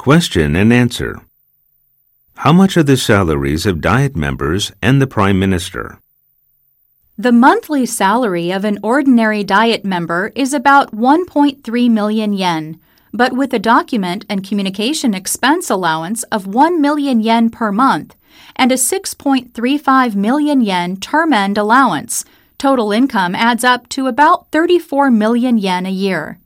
Question and answer. How much are the salaries of Diet members and the Prime Minister? The monthly salary of an ordinary Diet member is about 1.3 million yen, but with a document and communication expense allowance of 1 million yen per month and a 6.35 million yen term end allowance, total income adds up to about 34 million yen a year.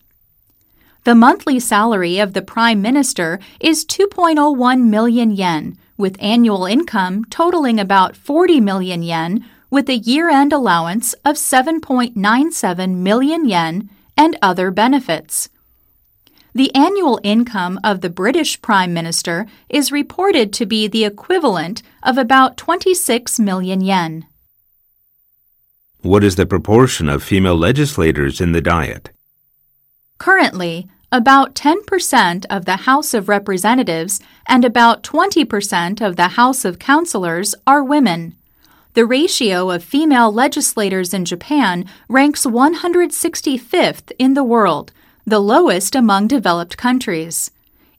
The monthly salary of the Prime Minister is 2.01 million yen, with annual income totaling about 40 million yen, with a year end allowance of 7.97 million yen and other benefits. The annual income of the British Prime Minister is reported to be the equivalent of about 26 million yen. What is the proportion of female legislators in the Diet? Currently, about 10% of the House of Representatives and about 20% of the House of Councilors are women. The ratio of female legislators in Japan ranks 165th in the world, the lowest among developed countries.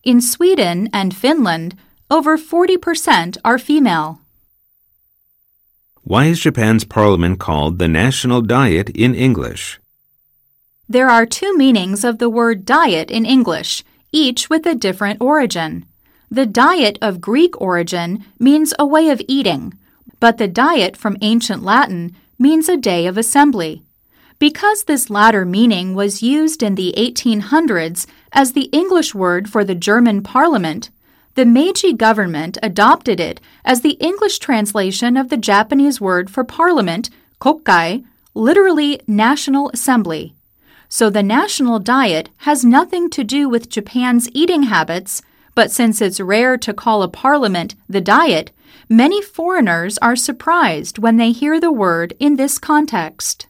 In Sweden and Finland, over 40% are female. Why is Japan's parliament called the National Diet in English? There are two meanings of the word diet in English, each with a different origin. The diet of Greek origin means a way of eating, but the diet from ancient Latin means a day of assembly. Because this latter meaning was used in the 1800s as the English word for the German parliament, the Meiji government adopted it as the English translation of the Japanese word for parliament, kokkai, literally National Assembly. So the national diet has nothing to do with Japan's eating habits, but since it's rare to call a parliament the diet, many foreigners are surprised when they hear the word in this context.